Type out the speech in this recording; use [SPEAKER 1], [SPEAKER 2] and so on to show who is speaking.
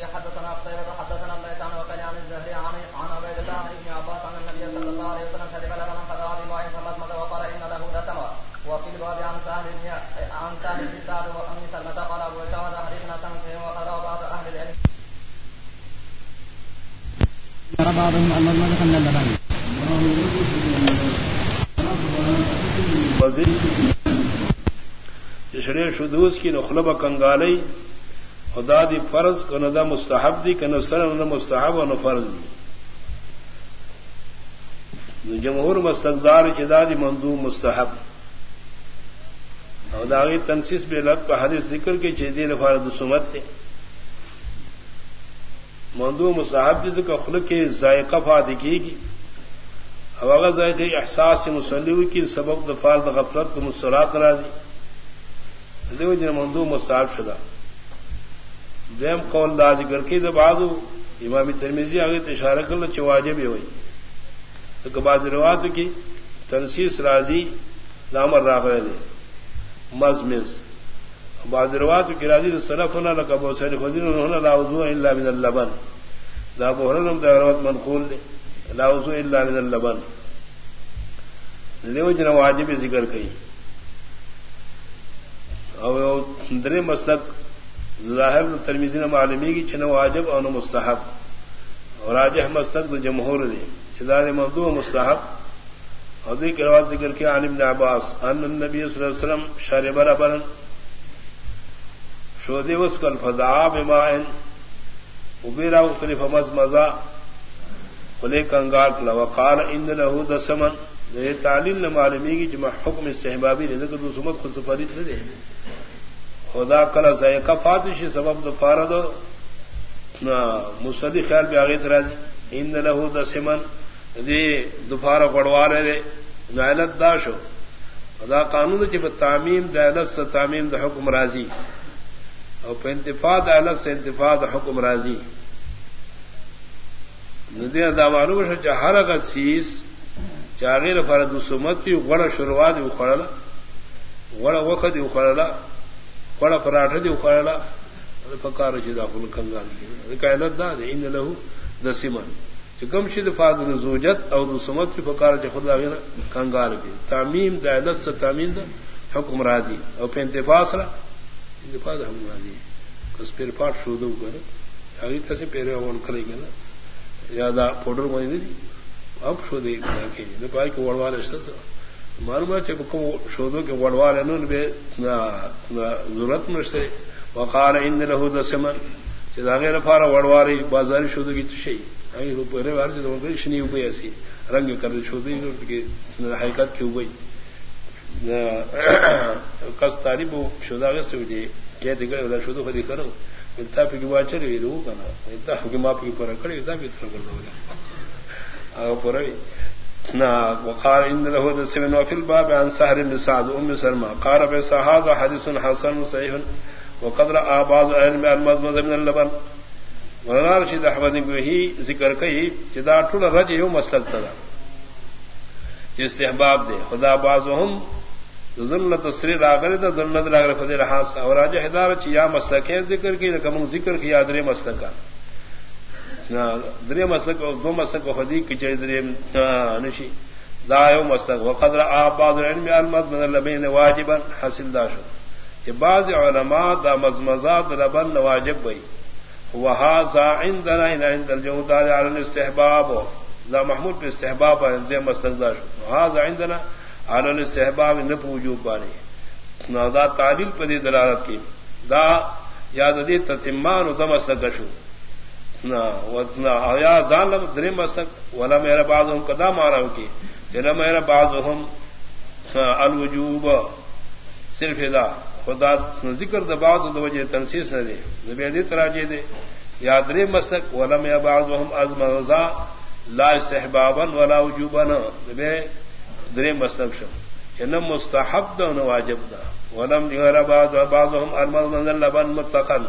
[SPEAKER 1] به حدثنا قتيبة حدثنا الليثان وكان عن الزهري عن عن عبيد الله عن ابن عباس أن النبي صلى الله عليه وسلم شرب لبنا فدعا بماء فمزمز وقال إن له دسما وفي الباب عن سهل بن عن سهل بن سعد وأم سلمة قال أبو إسحاق حديث حسن فيه بعض أهل العلم.
[SPEAKER 2] ترى بعضهم أن المذهب من اللبن
[SPEAKER 3] شریر شدوس کی نخلب کنگالی خدا دی فرض کو ندا مستحب دی، کہ نسر نہ مستحب اور نہ فرض دی۔ جمہور مستقدار چدا دی مندو مستحب۔ اور داغی تنسیس بے لب کا حدیث ذکر کے چیزی فرض سمت تھے مندو مستحب جس کا خلق کے ذائقہ فاد کی گی۔ اب اگر ذائقے احساس سے مسلم کی سبب دفال غفلت کو مسرات کرا دی۔ دیو جن مندو مستعب شدہ۔ دیم قول دا ذکر کی دب آدو امامی ترمیزی آگے اشارہ کر چواجے بھی ہوئی تو بعض روات کی تنسیس راضی نامر راغ رہے دے مز مز بعض روات کی راضی صرف ہونا نہ کبو سین خدین ہونا لاؤزو اللہ من اللبن. دا بحرن دا روات منقول دے لاؤزو اللہ من اللبن. دیو جن واجب ذکر کئی او درے مسلک ظاہر ترمیزی نے معلومی کی چن واجب اور مستحب. اور راجہ مسلک تو جمہور دے. ادار مردو مستحب. ادی کے رواج ذکر کیا عن ابن عباس. ان النبی صلی اللہ علیہ وسلم شرب ربن شودی وس کل فضا بمائن ابیرا مختلف مز مزا خلے کنگار کلا. وقال ان له دسمن. یہ تعلیم نے معلومی کی جمع حکم استحبابی رزق دو سمت خود سفارت نہ دے. خدا کلا ذائقہ فاتشی سبب دفار دو مسدی خیال بھی آگے ترا ان لہو دسمن دی. دوپہر گڑوارے دے نائلت داشو خدا قانون چپ تعمیم دہلت سے تعمیم دا حکم راضی اور پہ انتفاع دہلت سے انتفاع دا حکم راضی ندی ادا معلوم ہر اگر چیز چاغیر فرد سمت بھی گڑ شروعات بھی اخڑلا گڑ وقت بھی اخڑلا پڑا پراٹھا دی اخاڑا پکار چیز اپن کنگان کائنت دا دے، ان لہو دسیمن چکم شد فاد زوجت او سمت کی پکار چ خدا غیر کنگار کی۔ تعمیم دا دائلت سے تعمیم دا حکم راضی۔ او پہ انتفاع سرا انتفاع دا حکم راضی۔ کس پیر پاٹ شو دو کر اگی کسی پیرے اون کرے گا نا۔ یادا پوڈر مانی دی، اب شو دے کہ نہ پائے کہ وڑوا رشتہ معلوم ہے کم شودوں کے وڑوال ضرورت مشتے وقال ان له دسمن جدا غیر فار وڑواری بازاری شودوں کی تشی ائی پرے وار جو کوئی شنی ہوئی ایسی۔ رنگ کر شودی کی حقیقت کی ہوئی جی۔ کس تعریف شودا کے سے دی کہ دیگر ولا شودو خدی کرو۔ انتا پہ کی واچر وی رو کنا انتا کی ماپ کی پر کڑی انتا بھی تر کر دو۔ پرے وقال ان له دسمن وفي الباب عن سهر بن سعد ام سلمى قال في هذا حديث حسن صحيح وقد راى بعض اهل المذمذ من اللبن. ونار رشید احمد نے ذکر کئی جدا ٹول رج یو مسلک تھا استحباب دے. خدا بعضهم ذلت تسری راغر تھا ذلت راغر فدی رہا اور راج ہدار چیا مسلک ذکر کی کم ذکر کی یاد رے مسلک کا درے مسلک دو مسلک کو خدی کی چاہیے درے نشی۔ دا مسلک۔ و قدر آباد العلم المد من اللبین واجبا حاصل دا داشو کہ بعض علماء دا مزمزات لبن واجب بئی وہذا عندنا، ان عند الجودار على الاستحباب۔ دا محمود پہ استحباب ہے دے مسلک داشو وہذا عندنا على الاستحباب نہ وجوب بانی۔ دا تعلیل پر دی دلالت کی۔ دا یاد دی تتمان دم مسلک شو۔ آیا زان درے مسک ولا میرا باز ہوں کدا مارا کی جنا میرا باز ہم الوجوب. صرف ادا خدا ذکر دباؤ تو وجہ تنسیس نہ دے نبی دی طرح دے یا درے مسک ولا میرا باز ہم ازم رضا لا استحبابا ولا وجوبا. نبی درے مسلک شم کہ مستحب دا واجب دا ولم جو بعض بعضهم المنزل لبن متقن